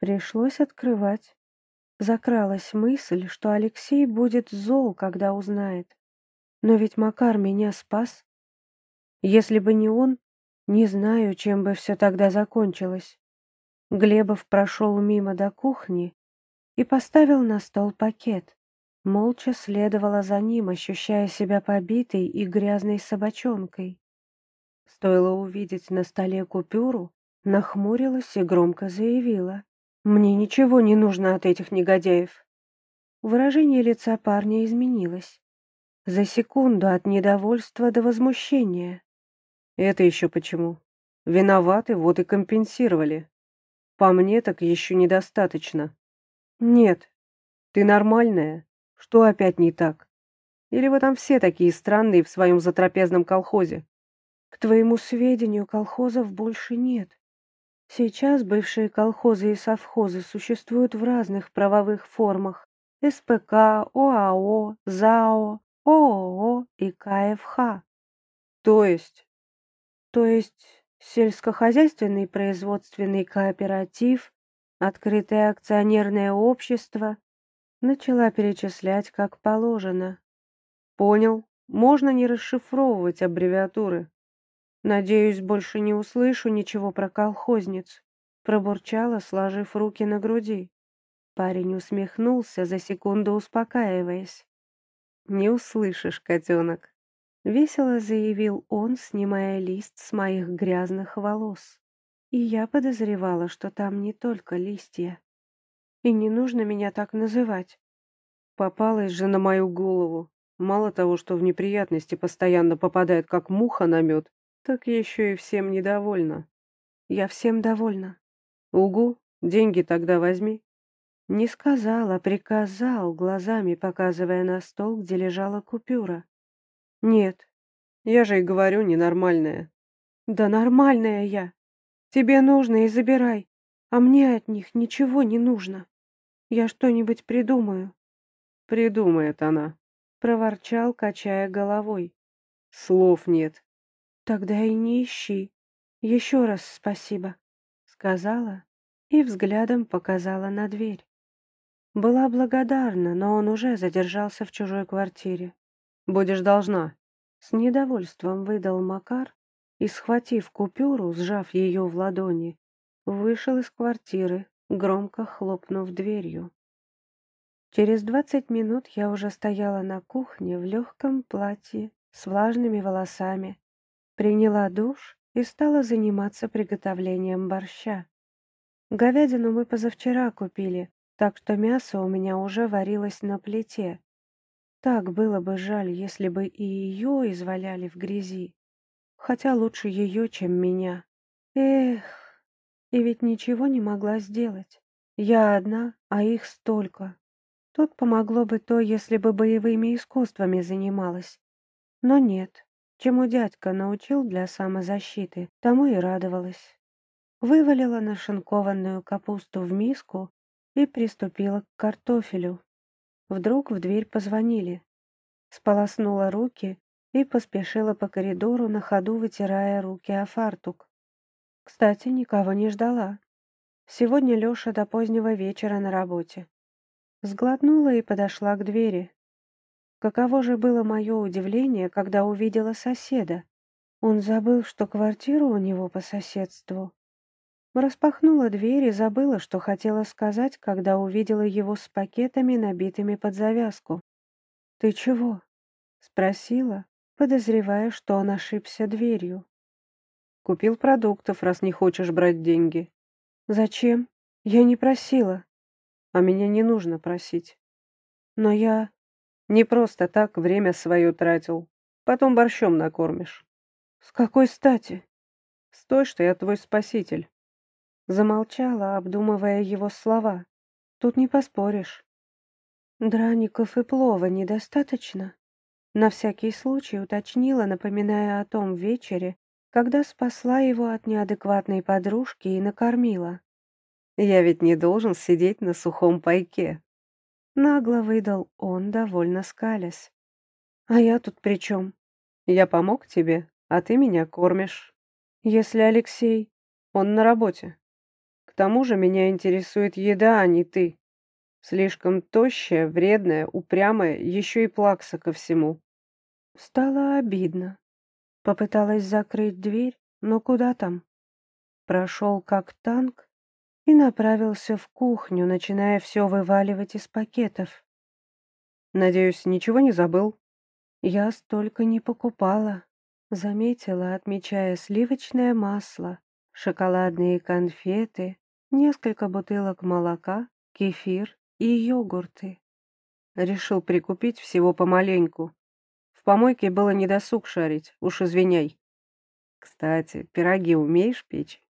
Пришлось открывать. Закралась мысль, что Алексей будет зол, когда узнает. Но ведь Макар меня спас. Если бы не он, не знаю, чем бы все тогда закончилось. Глебов прошел мимо до кухни и поставил на стол пакет. Молча следовала за ним, ощущая себя побитой и грязной собачонкой. Стоило увидеть на столе купюру, нахмурилась и громко заявила. «Мне ничего не нужно от этих негодяев». Выражение лица парня изменилось. За секунду от недовольства до возмущения. «Это еще почему? Виноваты, вот и компенсировали. По мне так еще недостаточно». «Нет, ты нормальная, что опять не так? Или вы там все такие странные в своем затрапезном колхозе? К твоему сведению, колхозов больше нет. Сейчас бывшие колхозы и совхозы существуют в разных правовых формах. СПК, ОАО, ЗАО, ООО и КФХ. То есть? То есть сельскохозяйственный производственный кооператив, открытое акционерное общество, Начала перечислять как положено. Понял, можно не расшифровывать аббревиатуры. Надеюсь, больше не услышу ничего про колхозниц. Пробурчала, сложив руки на груди. Парень усмехнулся, за секунду успокаиваясь. «Не услышишь, котенок», — весело заявил он, снимая лист с моих грязных волос. И я подозревала, что там не только листья. И не нужно меня так называть. Попалась же на мою голову. Мало того, что в неприятности постоянно попадает, как муха на мед, так еще и всем недовольна. Я всем довольна. Угу, деньги тогда возьми. Не сказал, а приказал, глазами показывая на стол, где лежала купюра. Нет, я же и говорю, ненормальная. Да нормальная я. Тебе нужно и забирай, а мне от них ничего не нужно. Я что-нибудь придумаю. Придумает она, проворчал, качая головой. Слов нет. Тогда и не ищи. Еще раз спасибо, сказала и взглядом показала на дверь. Была благодарна, но он уже задержался в чужой квартире. «Будешь должна», — с недовольством выдал Макар и, схватив купюру, сжав ее в ладони, вышел из квартиры, громко хлопнув дверью. Через двадцать минут я уже стояла на кухне в легком платье с влажными волосами, приняла душ и стала заниматься приготовлением борща. Говядину мы позавчера купили, так что мясо у меня уже варилось на плите. Так было бы жаль, если бы и ее изваляли в грязи. Хотя лучше ее, чем меня. Эх, и ведь ничего не могла сделать. Я одна, а их столько. Тут помогло бы то, если бы боевыми искусствами занималась. Но нет. Чему дядька научил для самозащиты, тому и радовалась. Вывалила нашинкованную капусту в миску и приступила к картофелю. Вдруг в дверь позвонили. Сполоснула руки и поспешила по коридору, на ходу вытирая руки о фартук. Кстати, никого не ждала. Сегодня Лёша до позднего вечера на работе. Сглотнула и подошла к двери. Каково же было мое удивление, когда увидела соседа. Он забыл, что квартира у него по соседству. Распахнула дверь и забыла, что хотела сказать, когда увидела его с пакетами, набитыми под завязку. «Ты чего?» — спросила, подозревая, что он ошибся дверью. Купил продуктов, раз не хочешь брать деньги. Зачем? Я не просила. А меня не нужно просить. Но я не просто так время свое тратил. Потом борщом накормишь. С какой стати? С той, что я твой спаситель. Замолчала, обдумывая его слова. Тут не поспоришь. Драников и плова недостаточно? На всякий случай уточнила, напоминая о том вечере, когда спасла его от неадекватной подружки и накормила. «Я ведь не должен сидеть на сухом пайке», — нагло выдал он, довольно скалясь. «А я тут при чем? Я помог тебе, а ты меня кормишь. Если Алексей, он на работе. К тому же меня интересует еда, а не ты. Слишком тощая, вредная, упрямая, еще и плакса ко всему. Стало обидно. Попыталась закрыть дверь, но куда там? Прошел как танк и направился в кухню, начиная все вываливать из пакетов. Надеюсь, ничего не забыл? Я столько не покупала. Заметила, отмечая сливочное масло, шоколадные конфеты, несколько бутылок молока, кефир и йогурты. Решил прикупить всего помаленьку. В помойке было недосуг шарить, уж извиняй. Кстати, пироги умеешь печь?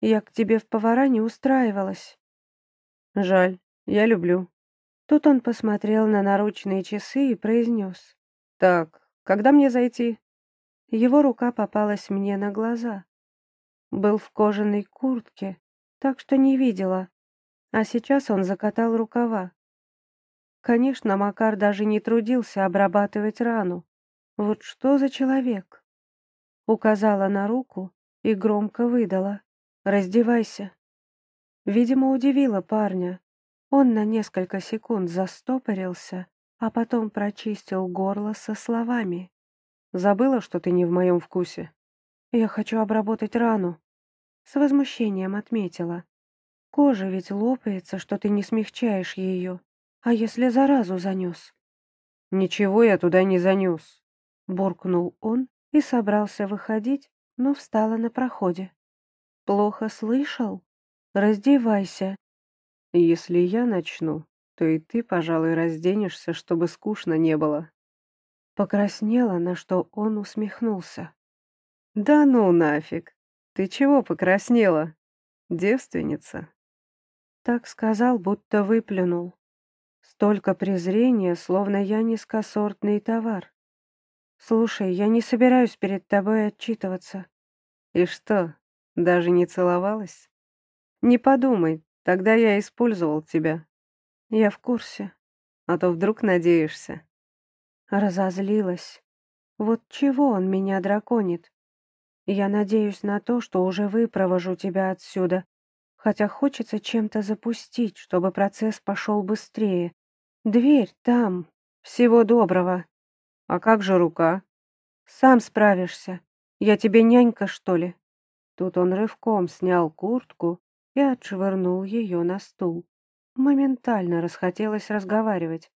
Я к тебе в повара не устраивалась. Жаль, я люблю. Тут он посмотрел на наручные часы и произнес. Так, когда мне зайти? Его рука попалась мне на глаза. Был в кожаной куртке, так что не видела. А сейчас он закатал рукава. Конечно, Макар даже не трудился обрабатывать рану. Вот что за человек? Указала на руку и громко выдала. «Раздевайся». Видимо, удивила парня. Он на несколько секунд застопорился, а потом прочистил горло со словами. «Забыла, что ты не в моем вкусе?» «Я хочу обработать рану». С возмущением отметила. «Кожа ведь лопается, что ты не смягчаешь ее. А если заразу занес?» «Ничего я туда не занес», — буркнул он и собрался выходить, но встала на проходе. «Плохо слышал? Раздевайся». «Если я начну, то и ты, пожалуй, разденешься, чтобы скучно не было». Покраснела, на что он усмехнулся. «Да ну нафиг! Ты чего покраснела? Девственница?» Так сказал, будто выплюнул. Столько презрения, словно я низкосортный товар. Слушай, я не собираюсь перед тобой отчитываться. И что, даже не целовалась? Не подумай, тогда я использовал тебя. Я в курсе. А то вдруг надеешься. Разозлилась. Вот чего он меня драконит? Я надеюсь на то, что уже выпровожу тебя отсюда, хотя хочется чем-то запустить, чтобы процесс пошел быстрее. Дверь там. Всего доброго. А как же рука? Сам справишься. Я тебе нянька, что ли? Тут он рывком снял куртку и отшвырнул ее на стул. Моментально расхотелось разговаривать.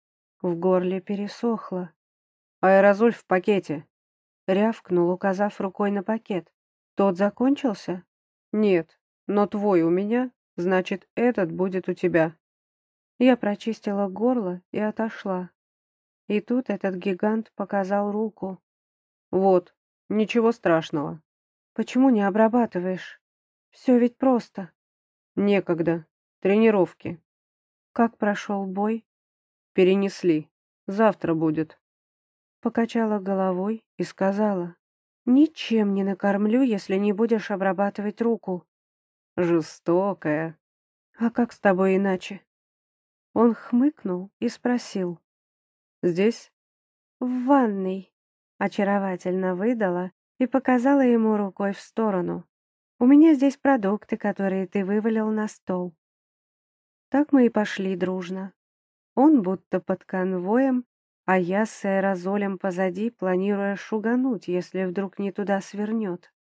В горле пересохло. «Аэрозоль в пакете», — рявкнул, указав рукой на пакет. «Тот закончился?» «Нет, но твой у меня, значит, этот будет у тебя». Я прочистила горло и отошла. И тут этот гигант показал руку. «Вот, ничего страшного». «Почему не обрабатываешь? Все ведь просто». «Некогда. Тренировки». «Как прошел бой?» «Перенесли. Завтра будет». Покачала головой и сказала. «Ничем не накормлю, если не будешь обрабатывать руку». «Жестокая». «А как с тобой иначе?» Он хмыкнул и спросил. «Здесь?» «В ванной», — очаровательно выдала и показала ему рукой в сторону. «У меня здесь продукты, которые ты вывалил на стол». Так мы и пошли дружно. Он будто под конвоем, а я с аэрозолем позади, планируя шугануть, если вдруг не туда свернет.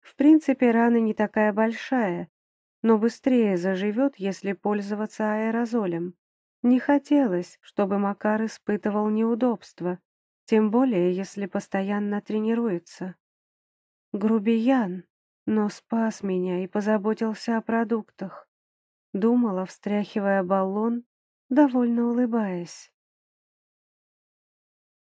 В принципе, рана не такая большая, но быстрее заживет, если пользоваться аэрозолем. Не хотелось, чтобы Макар испытывал неудобства, тем более, если постоянно тренируется. Грубиян, но спас меня и позаботился о продуктах. Думала, встряхивая баллон, довольно улыбаясь.